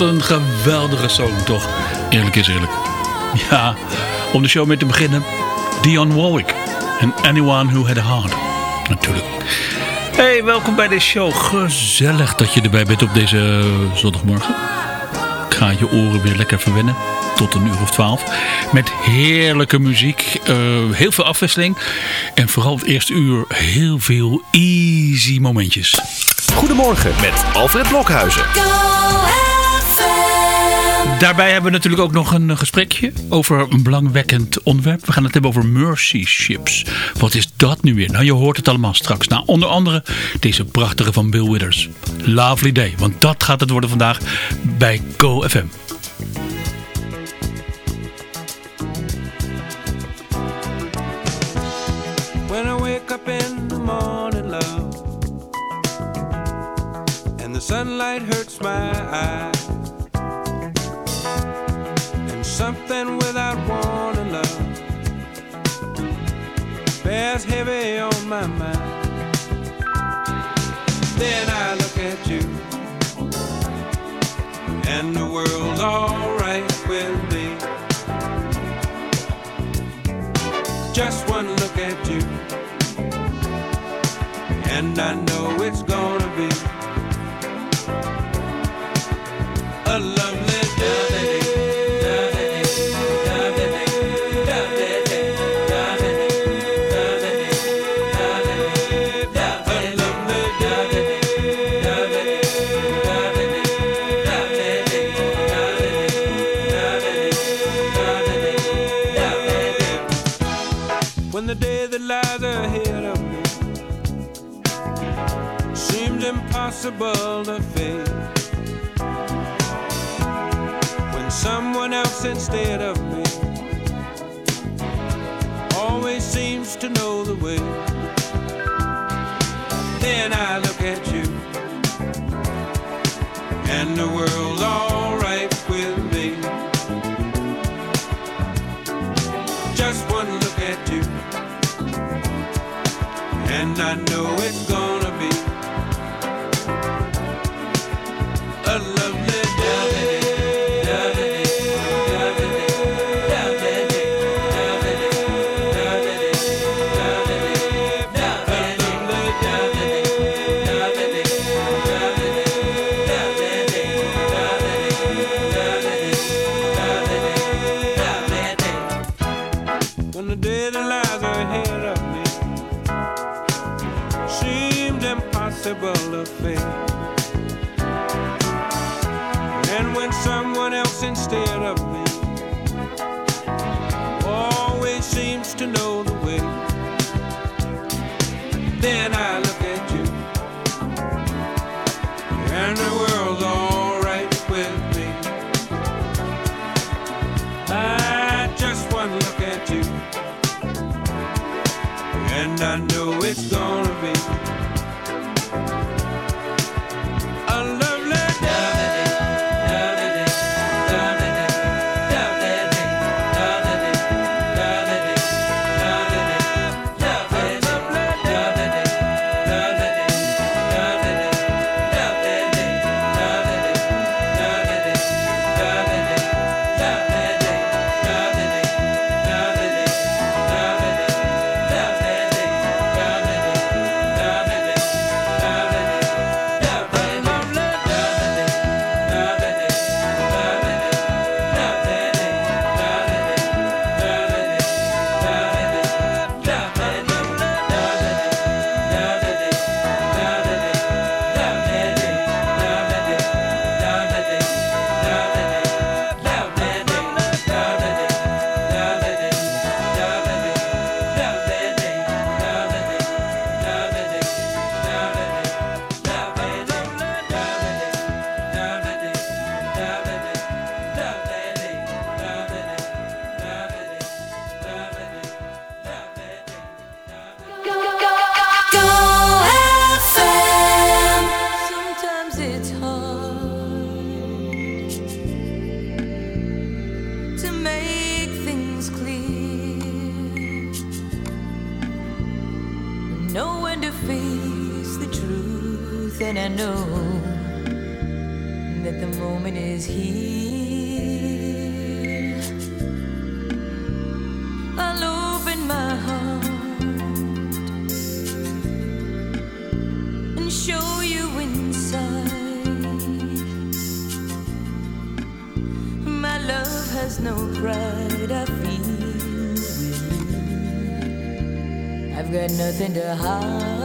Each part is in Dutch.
Wat een geweldige song toch. Eerlijk is eerlijk. Ja, om de show mee te beginnen. Dion Warwick. En Anyone Who Had A Heart. Natuurlijk. Hey, welkom bij deze show. Gezellig dat je erbij bent op deze zondagmorgen. Ik ga je oren weer lekker verwennen. Tot een uur of twaalf. Met heerlijke muziek. eh, heel veel afwisseling. En vooral het eerste uur heel veel easy momentjes. Goedemorgen met Alfred Blokhuizen. Daarbij hebben we natuurlijk ook nog een gesprekje over een belangwekkend onderwerp. We gaan het hebben over mercy ships. Wat is dat nu weer? Nou, je hoort het allemaal straks. Nou, onder andere deze prachtige van Bill Withers. Lovely Day, want dat gaat het worden vandaag bij GoFM. Something without of fate. in the heart.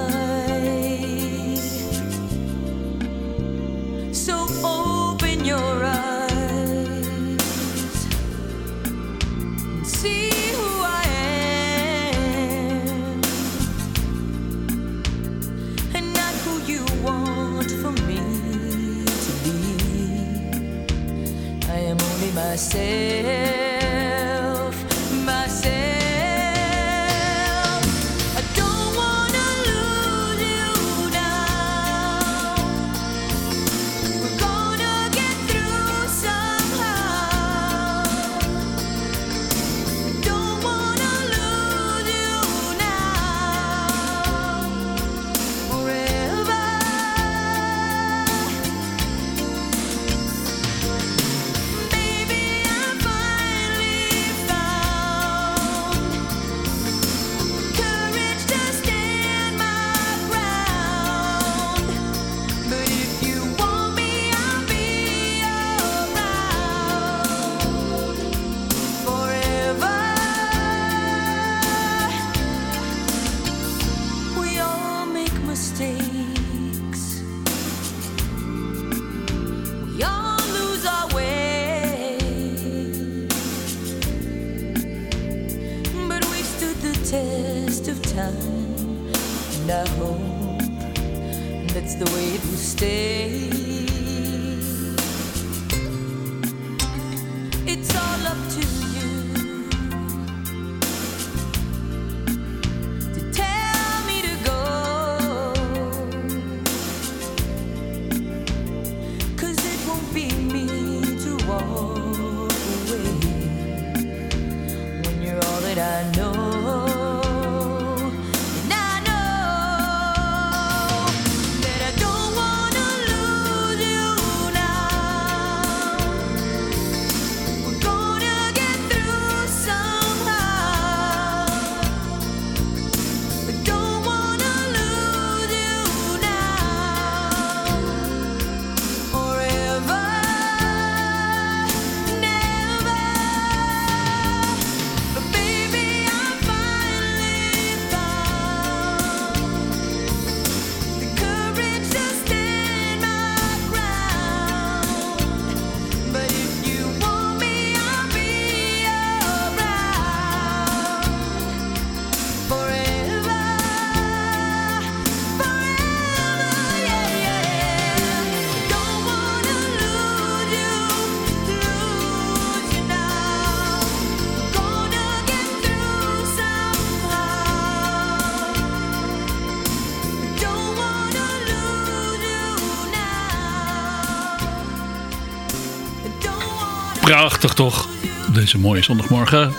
Prachtig toch? Deze mooie zondagmorgen.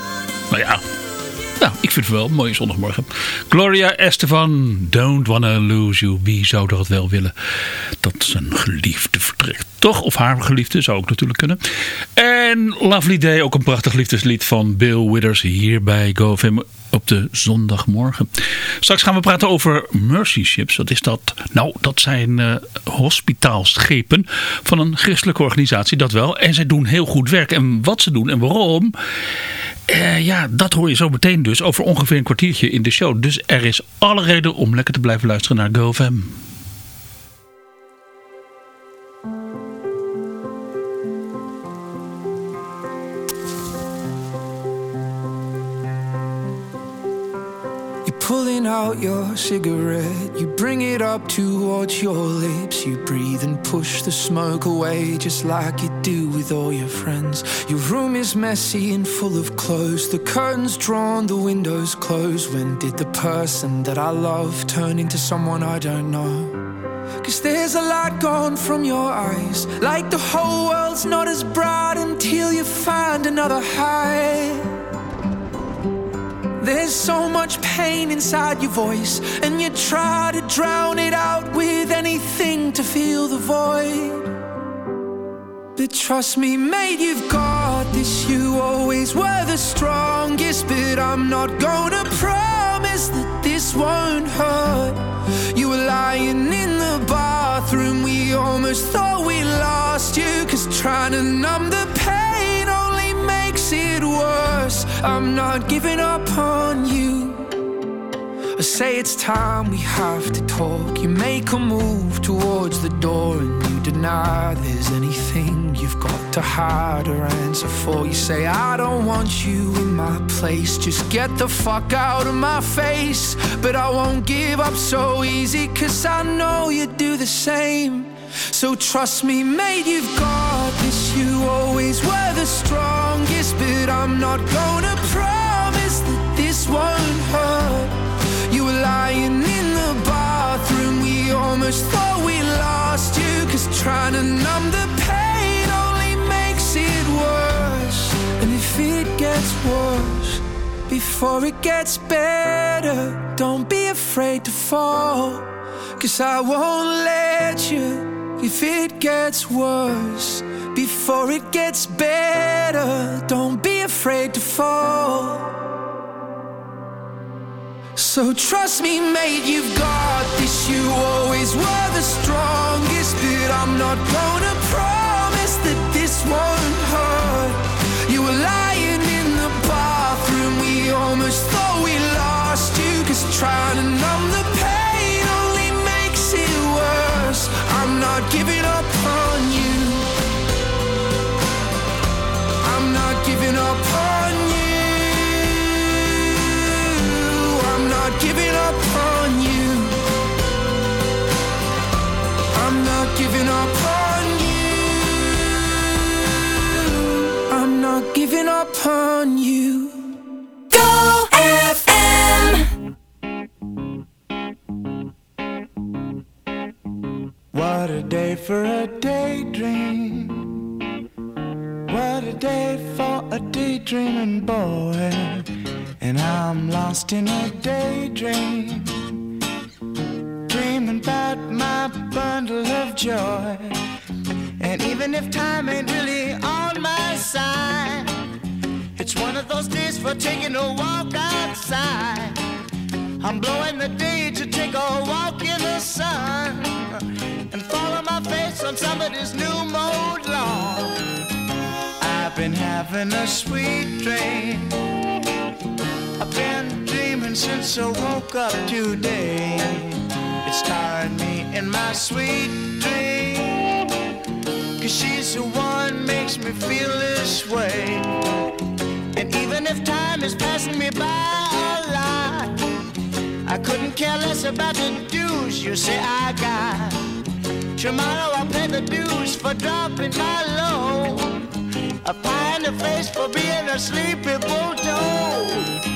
Nou ja, nou, ik vind het wel een mooie zondagmorgen. Gloria Estefan, Don't Wanna Lose You. Wie zou dat wel willen? Dat zijn geliefde vertrekt. Toch? Of haar geliefde, zou ook natuurlijk kunnen. En Lovely Day, ook een prachtig liefdeslied van Bill Withers hier bij GoFam op de zondagmorgen. Straks gaan we praten over Mercy Ships. Wat is dat? Nou, dat zijn uh, hospitaalschepen van een christelijke organisatie, dat wel. En zij doen heel goed werk. En wat ze doen en waarom... Uh, ja, dat hoor je zo meteen dus over ongeveer een kwartiertje in de show. Dus er is alle reden om lekker te blijven luisteren naar GoFam. Pulling out your cigarette. You bring it up towards your lips. You breathe and push the smoke away, just like you do with all your friends. Your room is messy and full of clothes. The curtains drawn, the windows closed. When did the person that I love turn into someone I don't know? Cause there's a light gone from your eyes. Like the whole world's not as bright until you find another high. There's so much pain inside your voice, and you try to drown it out with anything to fill the void. But trust me, mate, you've got this. You always were the strongest, but I'm not gonna promise that this won't hurt. You were lying in the bathroom, we almost thought we lost you, cause trying to numb the I'm not giving up on you. I say it's time we have to talk. You make a move towards the door and you deny there's anything you've got to hide or answer for. You say, I don't want you in my place. Just get the fuck out of my face. But I won't give up so easy, cause I know you do the same. So trust me, mate, you've got this. You always were the strongest, but I'm not gonna promise that this won't hurt. You were lying in the bathroom, we almost thought we lost you. Cause trying to numb the pain only makes it worse. And if it gets worse, before it gets better, don't be afraid to fall. Cause I won't let you if it gets worse. Before it gets better, don't be afraid to fall. So trust me, mate, you've got this. You always were the strongest, but I'm not gonna promise that this won't hurt. You were lying in the bathroom, we almost thought we lost you. Cause trying to numb not giving up on you. I'm not giving up on you. I'm not giving up on you. I'm not giving up on you. I'm not giving up on you. For a daydream. What a day for a daydreaming boy. And I'm lost in a daydream. Dreaming about my bundle of joy. And even if time ain't really on my side, it's one of those days for taking a walk outside. I'm blowing the day to take a walk in the sun and follow my face on somebody's new mode lawn. I've been having a sweet dream. I've been dreaming since I woke up today. It's tiring me in my sweet dream. Cause she's the one makes me feel this way. And even if time is passing me by a lot, I couldn't care less about the dues you say I got. Tomorrow I'll pay the dues for dropping my load. A pie in the face for being a sleepy bulldog.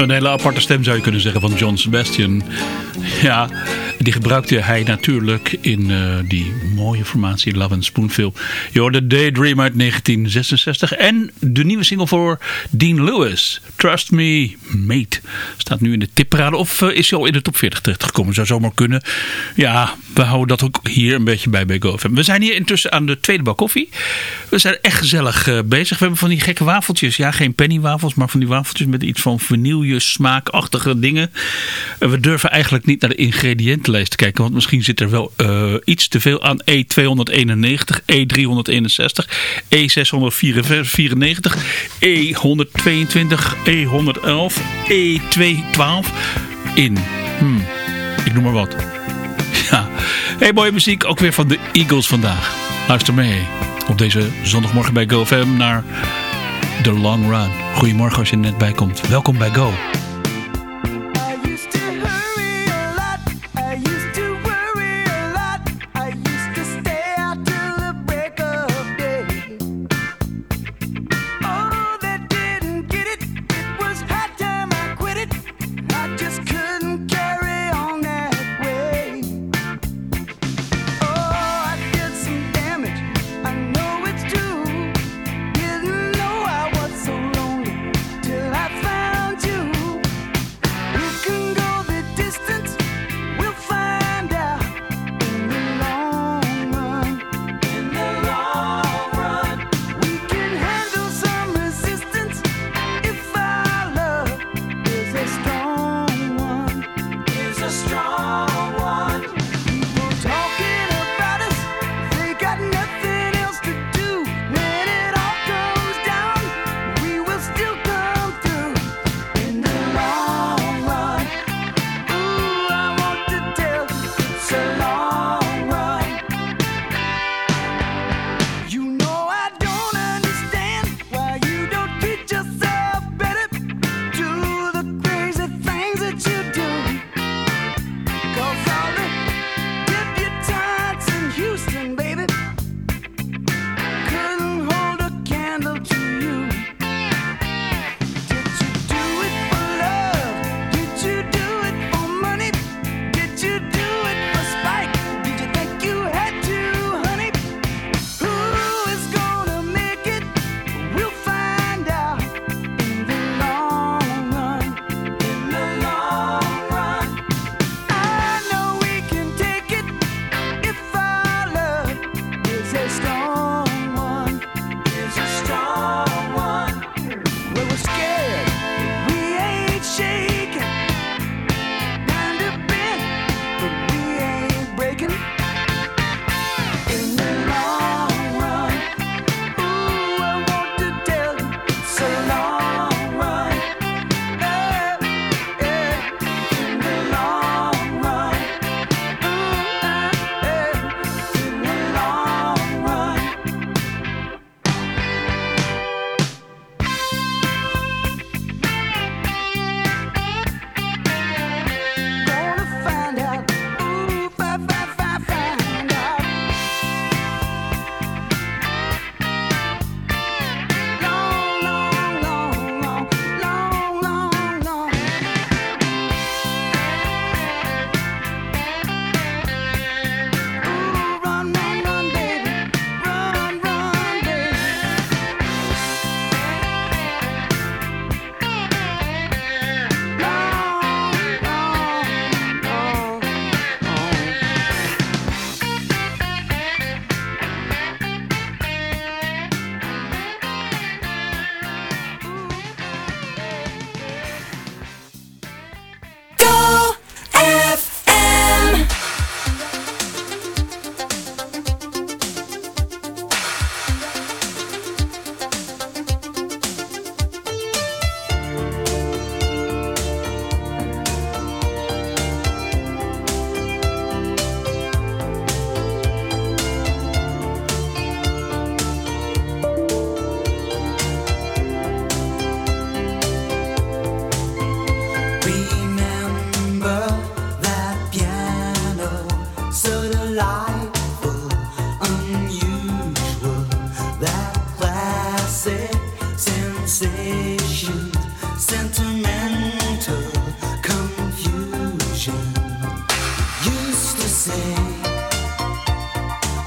Een hele aparte stem zou je kunnen zeggen van John Sebastian. Ja, die gebruikte hij natuurlijk in eh, die mooie formatie Love and Spoonful. Je hoorde Daydream uit 1966 en de nieuwe single voor Dean Lewis. Trust Me Mate. Staat nu in de tipparade of eh, is hij al in de top 40 terechtgekomen? Zou zomaar kunnen. Ja, we houden dat ook hier een beetje bij bij GoFM. We zijn hier intussen aan de tweede bak koffie. We zijn echt gezellig eh, bezig. We hebben van die gekke wafeltjes. Ja, geen pennywafels, maar van die wafeltjes met iets van vanille smaakachtige dingen. En we durven eigenlijk niet naar de ingrediëntenlijst te kijken. Want misschien zit er wel uh, iets te veel aan E291, E361, E694, E122, E111, E212 in. Hmm, ik noem maar wat. Hey, mooie muziek. Ook weer van de Eagles vandaag. Luister mee op deze zondagmorgen bij GoFM naar The Long Run. Goedemorgen als je er net bij komt. Welkom bij Go.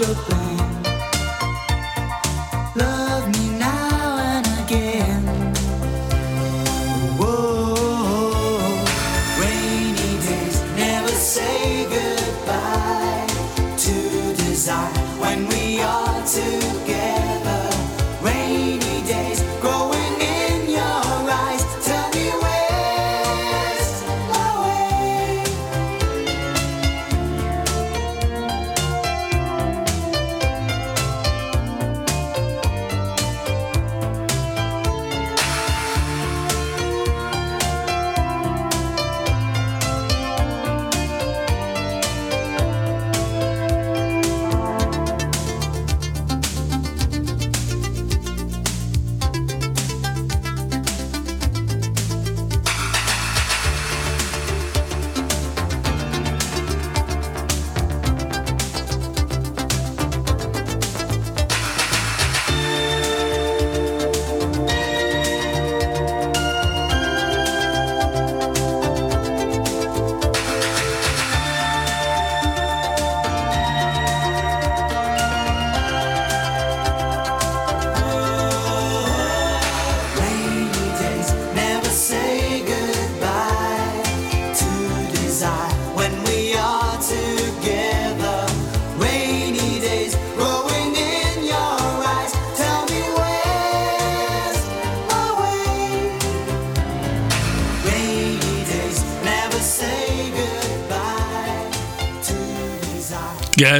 Like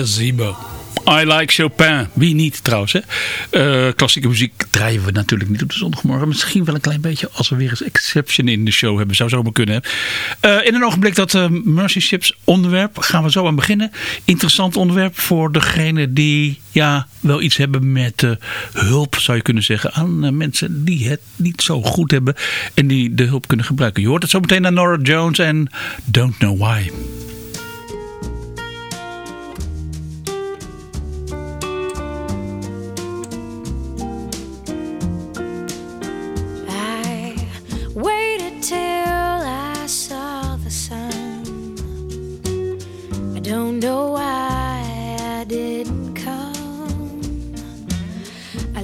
Zibo. I like Chopin. Wie niet trouwens. Hè? Eh, klassieke muziek draaien we natuurlijk niet op de zondagmorgen. Misschien wel een klein beetje als we weer eens exception in de show hebben. Zou zomaar kunnen. hè. Eh, in een ogenblik dat eh, Mercy Ships onderwerp gaan we zo aan beginnen. Interessant onderwerp voor degene die ja, wel iets hebben met hulp zou je kunnen zeggen. Aan mensen die het niet zo goed hebben. En die de hulp kunnen gebruiken. Je hoort het zo meteen aan Nora Jones en Don't Know Why.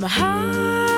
my heart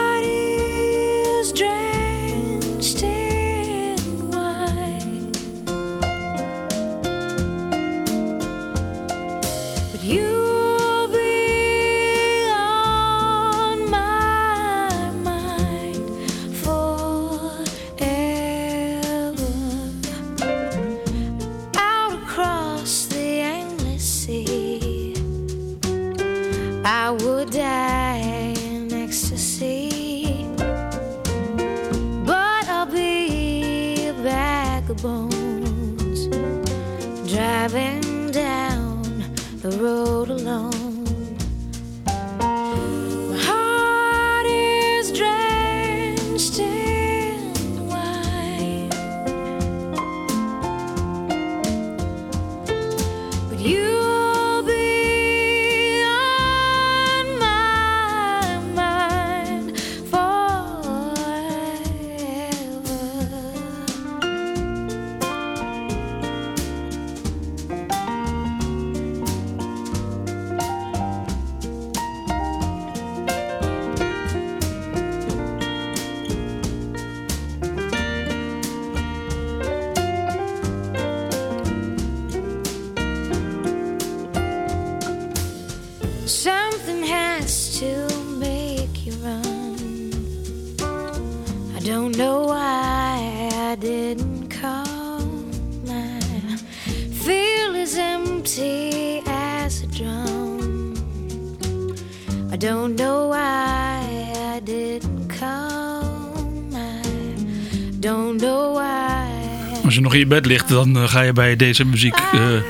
je bed ligt, dan eh, ga je bij deze muziek eh,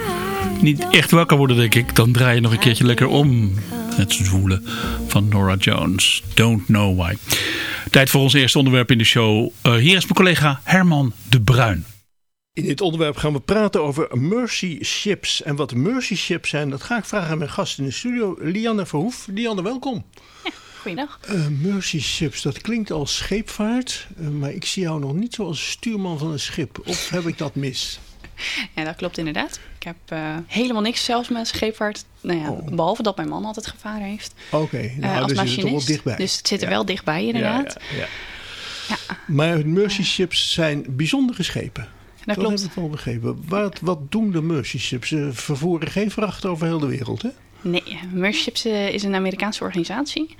niet echt wakker worden, denk ik. Dan draai je nog een keertje lekker om. Het zwoelen van Nora Jones. Don't know why. Tijd voor ons eerste onderwerp in de show. Eh, hier is mijn collega Herman de Bruin. In dit onderwerp gaan we praten over Mercy Ships. En wat Mercy Ships zijn, dat ga ik vragen aan mijn gast in de studio, Lianne Verhoef. Lianne, welkom. Goeiedag. Eh, Mercy Ships, dat klinkt als scheepvaart, eh, maar ik zie jou nog niet zoals stuurman van een schip. Of heb ik dat mis? Ja, dat klopt inderdaad. Ik heb eh, helemaal niks zelfs met scheepvaart. Nou ja, Oh. behalve dat mijn man altijd gevaren heeft. Oké, eh, nou, als dus zit er wel machinist. dichtbij. Dus het zit er Ja. wel dichtbij inderdaad. Ja, ja, ja. Maar Mercy Ships zijn bijzondere schepen. Dat heb klopt. ik wel begrepen. Wat, wat doen de Mercy Ships? Ze vervoeren geen vracht over heel de wereld, hè? Nee, Mercy is een Amerikaanse organisatie.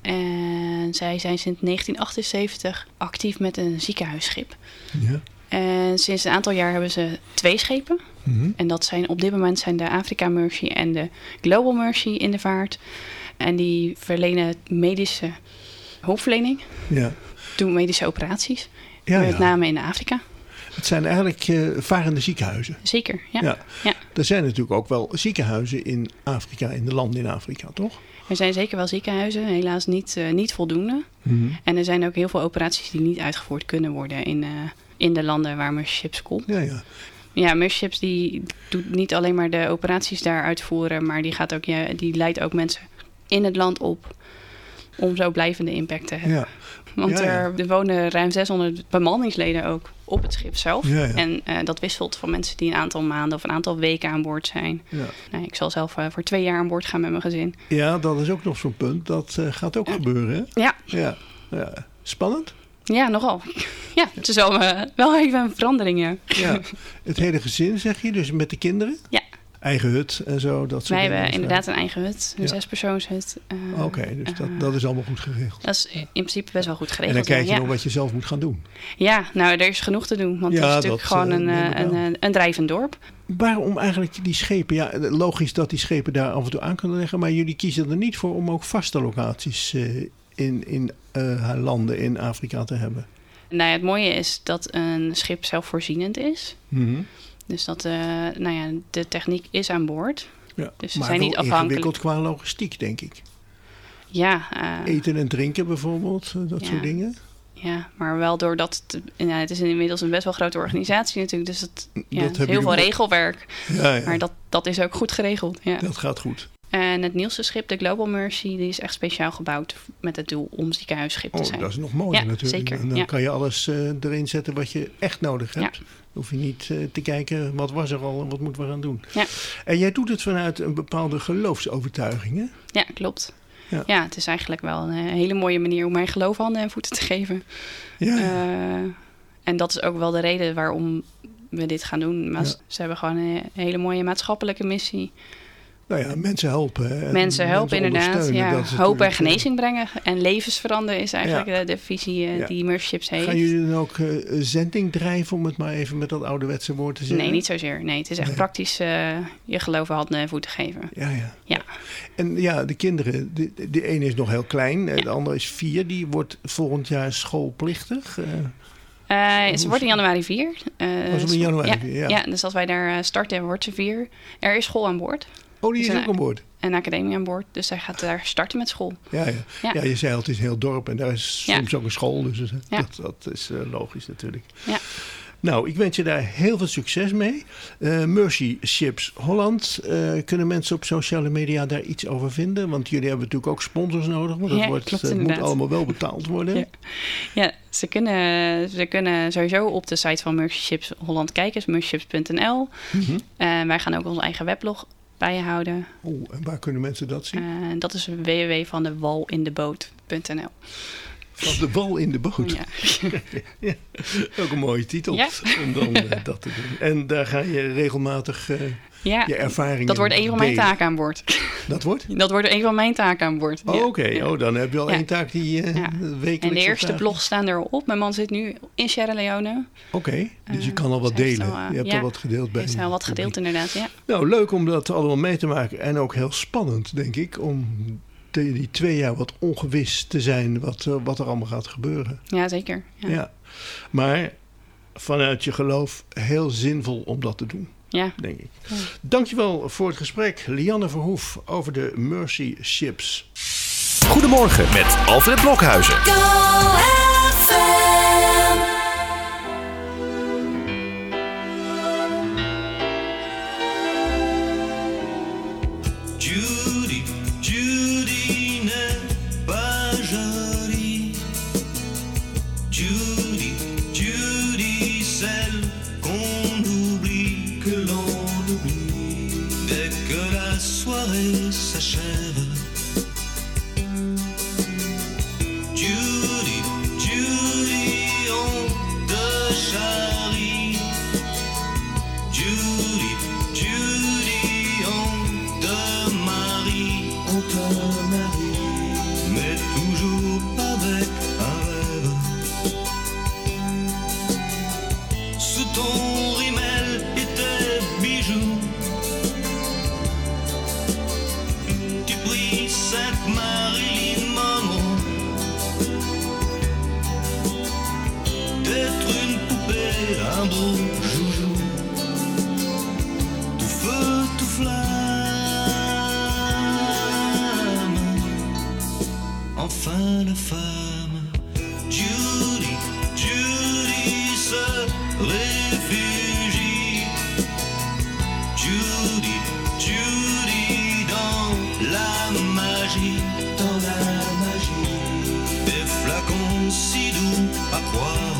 En zij zijn sinds 1978 actief met een ziekenhuisschip. Ja. En sinds een aantal jaar hebben ze twee schepen. Mhm. En dat zijn op dit moment zijn de Afrika Mercy en de Global Mercy in de vaart. En die verlenen medische hulpverlening, ja. doen medische operaties. Ja, met ja. name in Afrika. Het zijn eigenlijk eh, varende ziekenhuizen. Zeker, ja. Ja. ja. Er zijn natuurlijk ook wel ziekenhuizen in Afrika, in de landen in Afrika, toch? Er zijn zeker wel ziekenhuizen, helaas niet, eh, niet voldoende. En er zijn ook heel veel operaties die niet uitgevoerd kunnen worden in, eh, in de landen waar Mercy Ships komt. Ja, ja. Ja, Mercy Ships die doet niet alleen maar de operaties daar uitvoeren, maar die, gaat ook, ja, die leidt ook mensen in het land op om zo blijvende impact te hebben. ja. Want Ja, ja. Er, er wonen ruim 600 bemanningsleden ook op het schip zelf. Ja. En eh, dat wisselt van mensen die een aantal maanden of een aantal weken aan boord zijn. Ja. Nou, ik zal zelf eh, voor twee jaar aan boord gaan met mijn gezin. ja, dat is ook nog zo'n punt. Dat eh, gaat ook gebeuren, hè? Ja, Ja. ja. Spannend? ja nogal. Ja, het is wel, wel even een verandering. Ja. Het hele gezin, zeg je, dus met de kinderen? Ja. Eigen hut en zo, dat soort Wij hebben inderdaad een eigen hut, een Ja. zespersoonshut. eh, Oké, dus dat, eh, dat is allemaal goed geregeld. Dat is in principe best wel goed En geregeld. dan kijk je ja. nog wat je zelf moet gaan doen. Ja, nou, er is genoeg te doen. Want Ja, het is natuurlijk dat, gewoon eh, een, eh, een, een, een drijvend dorp. Waarom eigenlijk die schepen? Ja, logisch dat die schepen daar af en toe aan kunnen leggen, maar jullie kiezen er niet voor om ook vaste locaties eh, in, in eh, landen in Afrika te hebben. Nou ja, het mooie is dat een schip zelfvoorzienend is. Mhm. Dus dat eh, nou ja, de techniek is aan boord. Ja, Dus ze maar zijn niet afhankelijk. ingewikkeld qua logistiek, denk ik. Ja, eh, Eten en drinken bijvoorbeeld, eh, dat Ja. soort dingen. ja, maar wel doordat het, ja, het is inmiddels een best wel grote organisatie natuurlijk. Dus het, ja, Dat is heel veel regelwerk. Ja. Maar dat, dat is ook goed geregeld. Ja. dat gaat goed. En het nieuwste schip, de Global Mercy, die is echt speciaal gebouwd met het doel om ziekenhuisschip te Oh, zijn. dat is nog mooier Ja, natuurlijk. zeker, En dan ja. kan je alles eh, erin zetten wat je echt nodig hebt. Dan hoef je niet eh, te kijken wat was er al en wat moeten we gaan doen. Ja. En jij doet het vanuit een bepaalde geloofsovertuiging, hè? Ja, klopt. Ja. Ja. het is eigenlijk wel een eh, hele mooie manier om mijn geloof handen en voeten te geven. Ja, en dat is ook wel de reden waarom we dit gaan doen. Maar Ja. ze hebben gewoon een hele mooie maatschappelijke missie. Nou ja, mensen helpen. hè, mensen helpen inderdaad. Ja, is hoop en natuurlijk, eh, genezing brengen. En levens veranderen is eigenlijk Ja. de, de visie eh, Ja. die heeft. Gaan jullie dan ook eh, zending drijven, om het maar even met dat ouderwetse woord te zeggen? Nee, niet zozeer. Nee, het is echt Nee. praktisch eh, je geloof handen en voeten geven. Ja, ja. Ja. En ja, de kinderen, de, de ene is nog heel klein, eh, de andere is vier. Die wordt volgend jaar schoolplichtig. eh. Eh, ze wordt in januari 4. Eh, Oh, ze wordt in januari ja, 4, ja. ja. dus als wij daar eh, starten, wordt ze 4. Er is school aan boord. Oh, die is Dus ook aan boord. Een academie aan boord. Dus zij gaat daar starten met school. Ja, ja. Ja. ja. je zei al, het is een heel dorp en daar is soms ook een school. Dus dat, Ja. dat, dat is eh, logisch natuurlijk. Ja. Nou, ik wens je daar heel veel succes mee. Eh, Mercy Ships Holland. eh, kunnen mensen op sociale media daar iets over vinden? Want jullie hebben natuurlijk ook sponsors nodig. Want dat Ja, wordt, klopt eh, moet allemaal wel betaald worden. Ja. Ja, ze kunnen, ze kunnen sowieso op de site van Mercy Ships Holland kijken. is mercyships.nl. Mhm. Eh, wij gaan ook onze eigen weblog bijhouden. Oeh, en waar kunnen mensen dat zien? Eh, dat is www.vandewalindeboot.nl. Van de wal in de boot. Ja. Ja, ook een mooie titel Ja. om dan eh, dat te doen. En daar ga je regelmatig eh, Ja, je ervaringen dat wordt een van mijn taken aan boord. Dat wordt? Dat wordt een van mijn taken aan boord. Oh, Ja. Oké, Ja. oh, dan heb je al Ja. één taak die eh Ja. wekelijks... En de eerste blog staan erop. Mijn man zit nu in Sierra Leone. Oké, dus je kan al wat heeft delen. al, je hebt ja, al wat gedeeld bij Heeft al wat gedeeld inderdaad, ja. Nou, leuk om dat allemaal mee te maken. En ook heel spannend, denk ik, om die twee jaar wat ongewis te zijn wat, eh, wat er allemaal gaat gebeuren. Ja, zeker. Ja. Ja. Maar vanuit je geloof heel zinvol om dat te doen, Ja. denk ik. Dankjewel voor het gesprek, Lianne Verhoef, over de Mercy Ships. Goedemorgen met Alfred Blokhuizen. Go considou a qual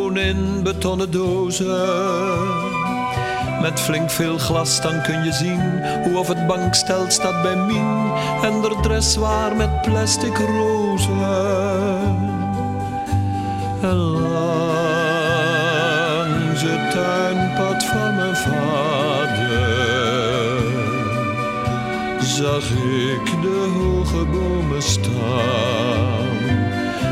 in betonnen dozen. Met flink veel glas dan kun je zien hoe of het bankstel staat bij Mien en de dressoir met plastic rozen. En langs het tuinpad van mijn vader zag ik de hoge bomen staan.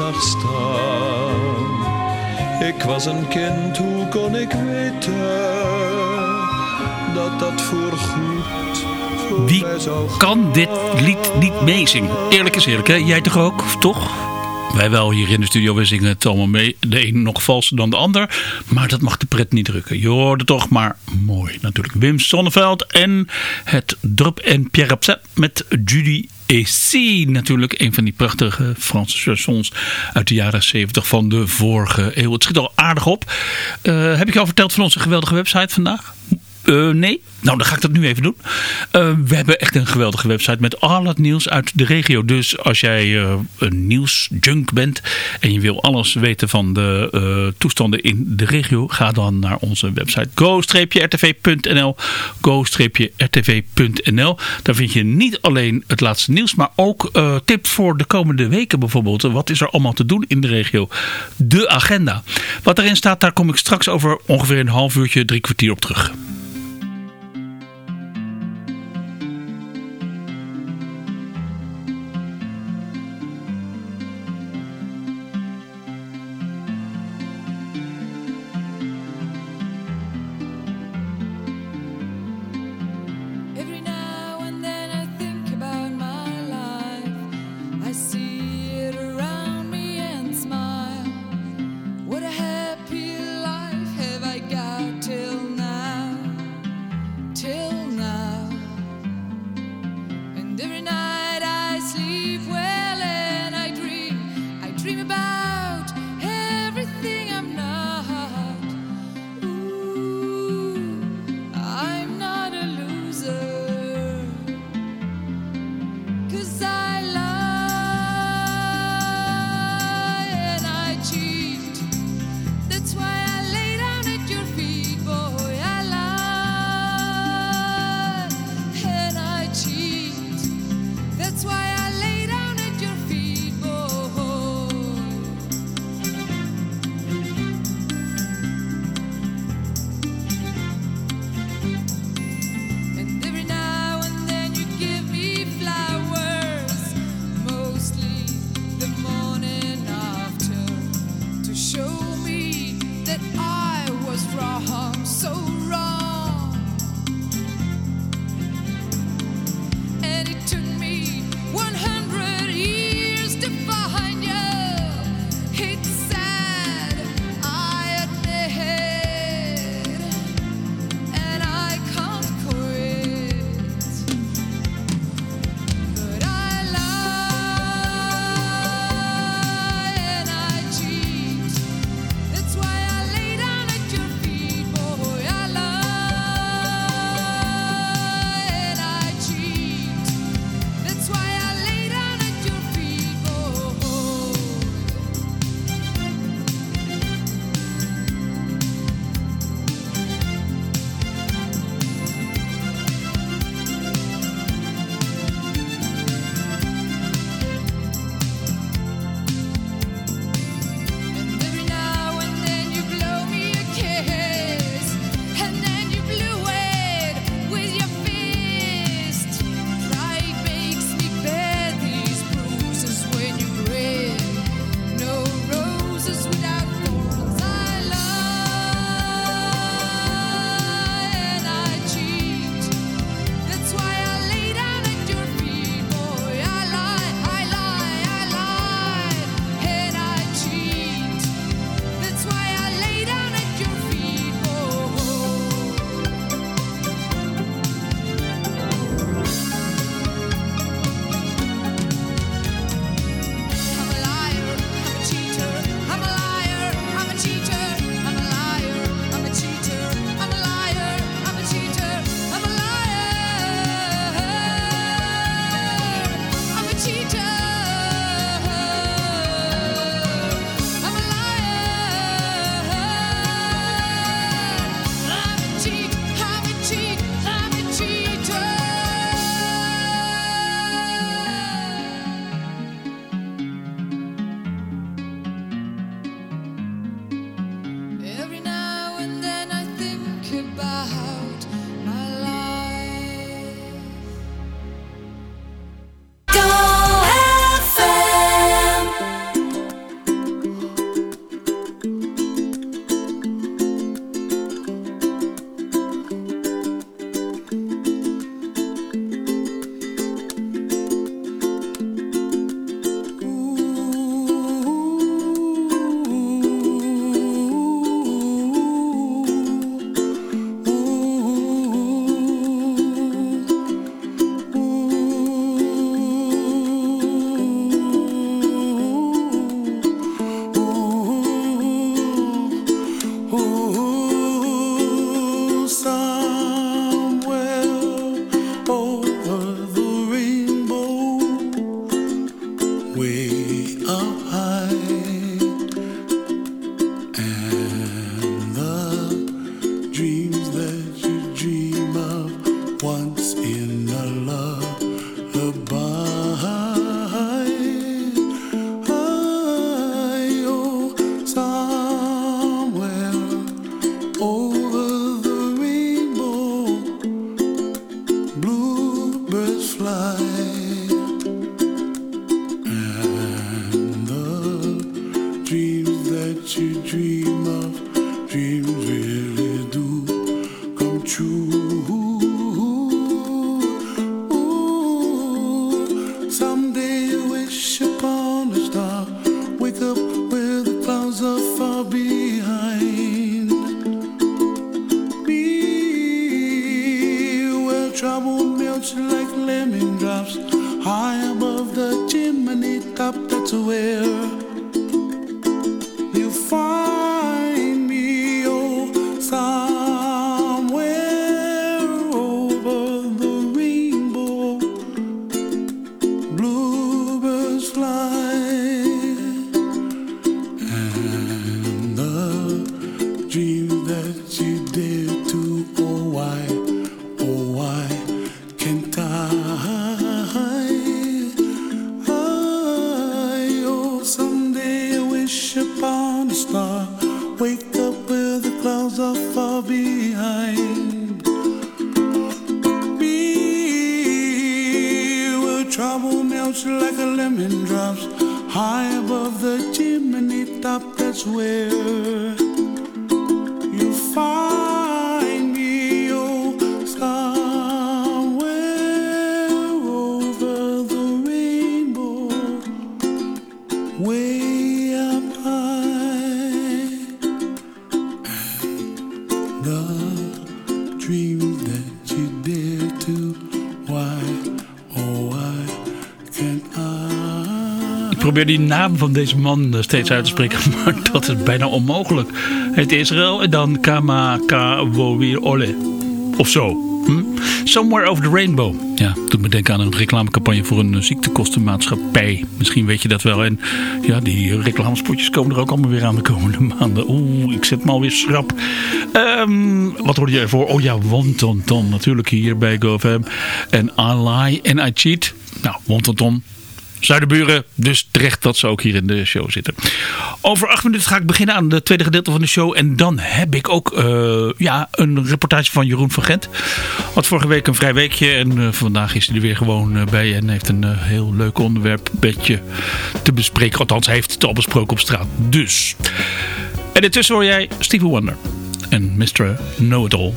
zag staan. Ik was een kind, hoe kon ik weten dat dat voorgoed voor Wie mij zou kan dit lied niet meezingen? Eerlijk is eerlijk, hè? Jij toch ook, toch? Wij wel hier in de studio, we zingen het allemaal mee. De een nog valser dan de ander. Maar dat mag de pret niet drukken. Je hoorde toch maar mooi natuurlijk. Wim Sonneveld en het Drup en Pierre Absent met Judy AC. Natuurlijk een van die prachtige Franse chansons uit de jaren 70 van de vorige eeuw. Het schiet al aardig op. Eh, heb ik je al verteld van onze geweldige website vandaag? Eh, nee? Nou, dan ga ik dat nu even doen. Eh, we hebben echt een geweldige website met al het nieuws uit de regio. Dus als jij eh, een nieuwsjunk bent en je wil alles weten van de toestanden in de regio, ga dan naar onze website go-rtv.nl go-rtv.nl Daar vind je niet alleen het laatste nieuws, maar ook tips voor de komende weken bijvoorbeeld. Wat is er allemaal te doen in de regio? De agenda. Wat erin staat, daar kom ik straks over ongeveer een half uurtje, drie kwartier op terug. up that's where. Probeer die naam van deze man eh, steeds uit te spreken, maar dat is bijna onmogelijk. Het Israël en dan Kamakawowir Ole. Of zo. Hm? Somewhere over the rainbow. Ja, doet me denken aan een reclamecampagne voor een eh, ziektekostenmaatschappij. Misschien weet je dat wel. En ja, die reclamespotjes komen er ook allemaal weer aan de komende maanden. Oeh, ik zet me alweer schrap. Ehm, wat hoorde je ervoor? Oh ja, Wontonton. Natuurlijk hier bij GoFam. En I Lie and I Cheat. Nou, Wontonton. Zuiderburen, dus terecht dat ze ook hier in de show zitten. Over acht minuten ga ik beginnen aan het tweede gedeelte van de show. En dan heb ik ook eh, ja, een reportage van Jeroen van Gent. Had vorige week een vrij weekje en eh, vandaag is hij er weer gewoon eh, bij. En heeft een heel leuk onderwerp bedje te bespreken. Althans, hij heeft het al besproken op straat. Dus. En intussen hoor jij Stevie Wonder en Mr. Know-It-All.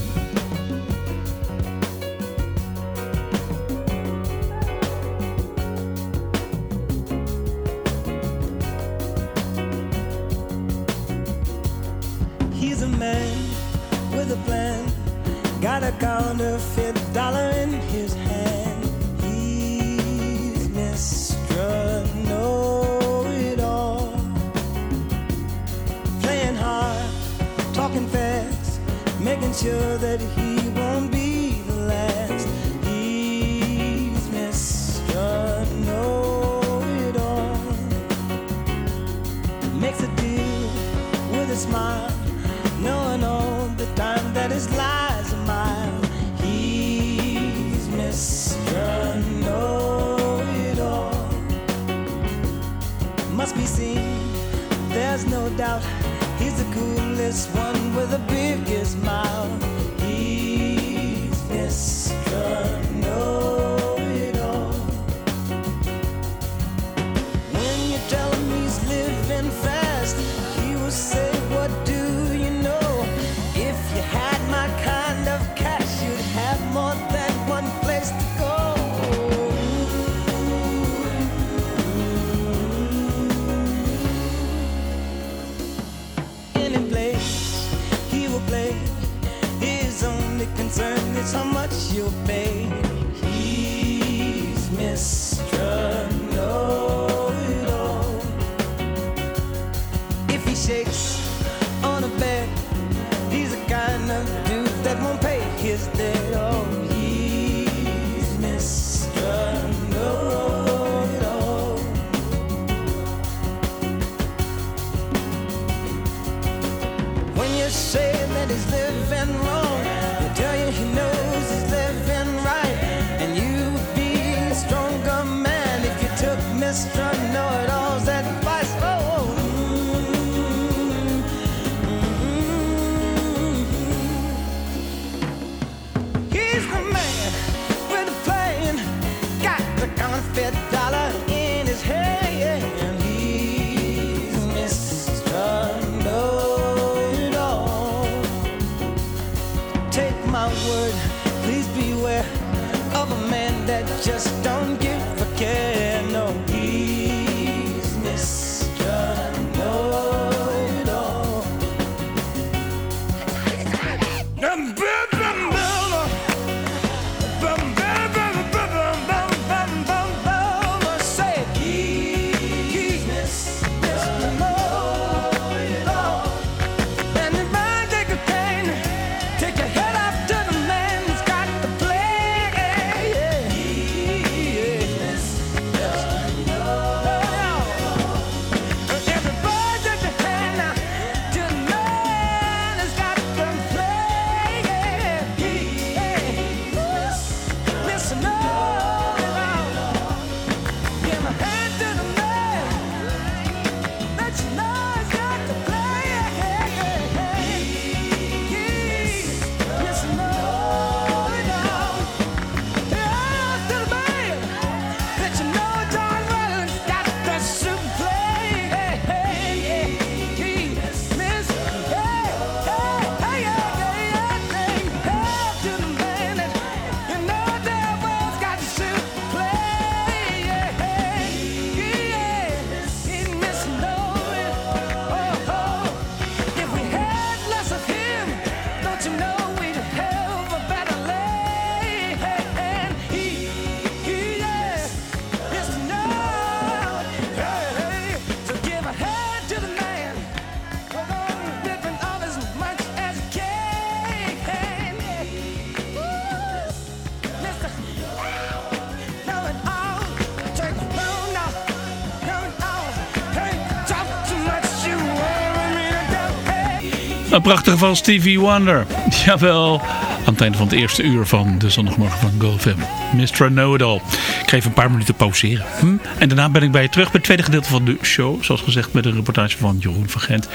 Een prachtige van Stevie Wonder. Jawel, aan het einde van het eerste uur van de zondagmorgen van GoFam. Mr. Know-it-all. Ik ga even een paar minuten pauzeren. Hm? En daarna ben ik bij je terug bij het tweede gedeelte van de show. Zoals gezegd met een reportage van Jeroen van Gent.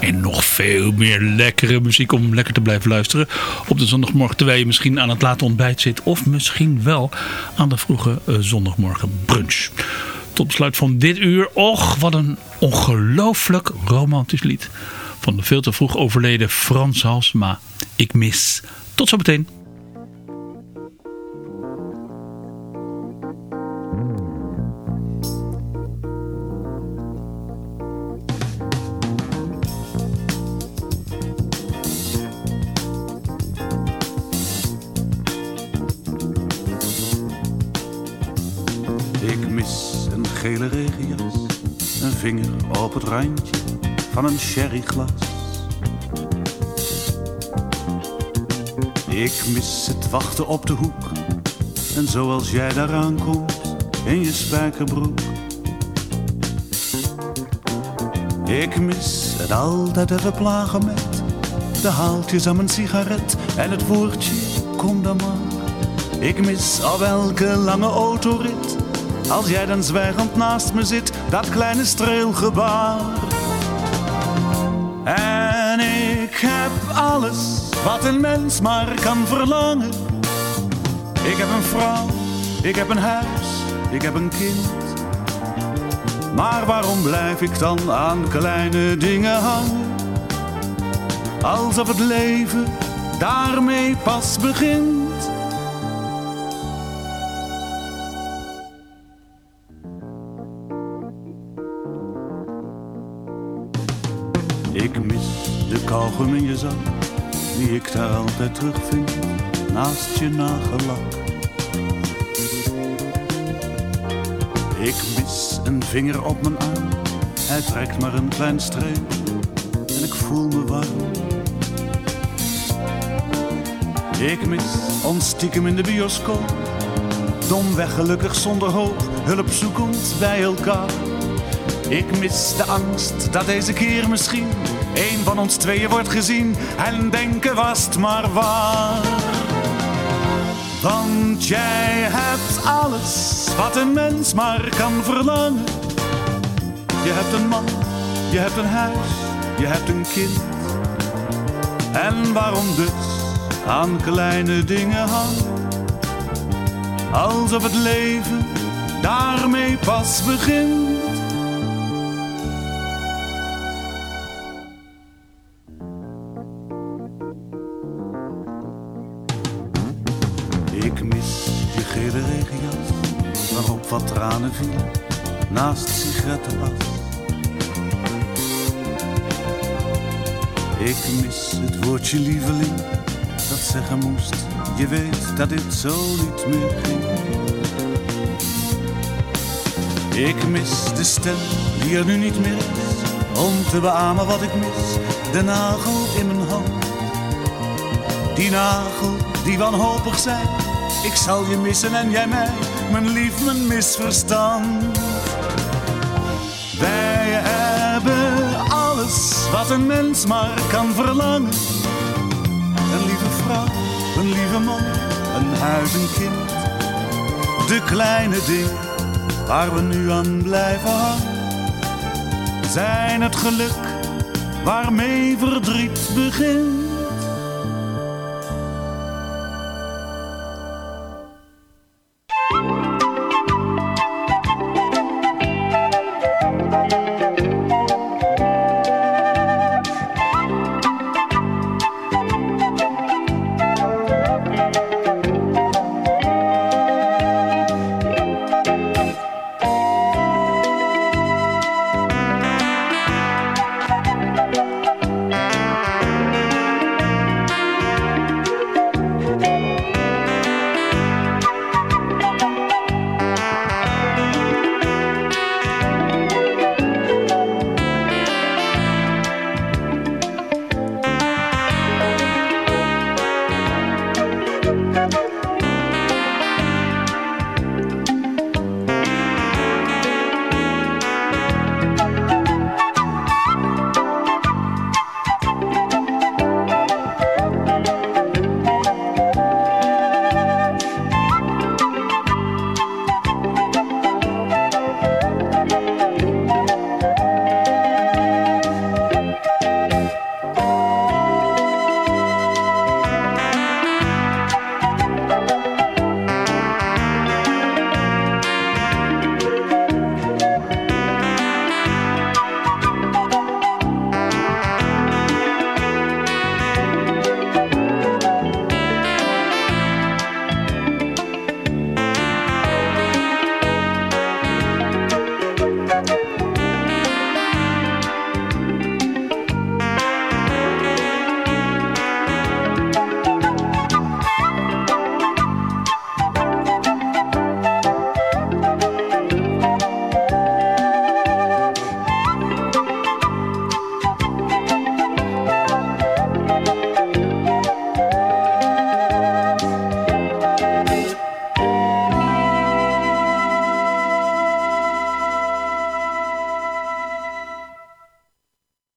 En nog veel meer lekkere muziek om lekker te blijven luisteren. Op de zondagmorgen terwijl je misschien aan het late ontbijt zit. Of misschien wel aan de vroege eh, zondagmorgen brunch. Tot besluit van dit uur. Och, wat een ongelooflijk romantisch lied. Van de veel te vroeg overleden Frans Halsma. Ik mis. Tot zometeen. Ik mis een gele regenjas, een vinger op het randje van een sherryglas. Ik mis het wachten op de hoek en zoals jij daaraan komt in je spijkerbroek. Ik mis het altijd even plagen met de haaltjes aan mijn sigaret en het woordje kom dan maar. Ik mis op elke lange autorit als jij dan zwijgend naast me zit, dat kleine streelgebaar. Alles wat een mens maar kan verlangen. Ik heb een vrouw, ik heb een huis, ik heb een kind. Maar waarom blijf ik dan aan kleine dingen hangen? Alsof het leven daarmee pas begint. Je die ik daar altijd terugvind, naast je nagellak. Ik mis een vinger op mijn arm, hij trekt maar een klein streep en ik voel me warm. Ik mis ons stiekem in de bioscoop, domweg gelukkig zonder hoop, hulp zoekend bij elkaar. Ik mis de angst dat deze keer misschien een van ons tweeën wordt gezien en denken was het maar waar. Want jij hebt alles wat een mens maar kan verlangen. Je hebt een man, je hebt een huis, je hebt een kind. En waarom dus aan kleine dingen hangen? Alsof het leven daarmee pas begint. Tranen naast. Ik mis het woordje lieveling, dat zeggen moest, je weet dat dit zo niet meer ging. Ik mis de stem die er nu niet meer is, om te beamen wat ik mis, de nagel in mijn hand. Die nagel die wanhopig zei, ik zal je missen en jij mij, mijn lief, mijn misverstand. Wij hebben alles wat een mens maar kan verlangen. Een lieve vrouw, een lieve man, een huis, een kind. De kleine dingen waar we nu aan blijven hangen, zijn het geluk waarmee verdriet begint.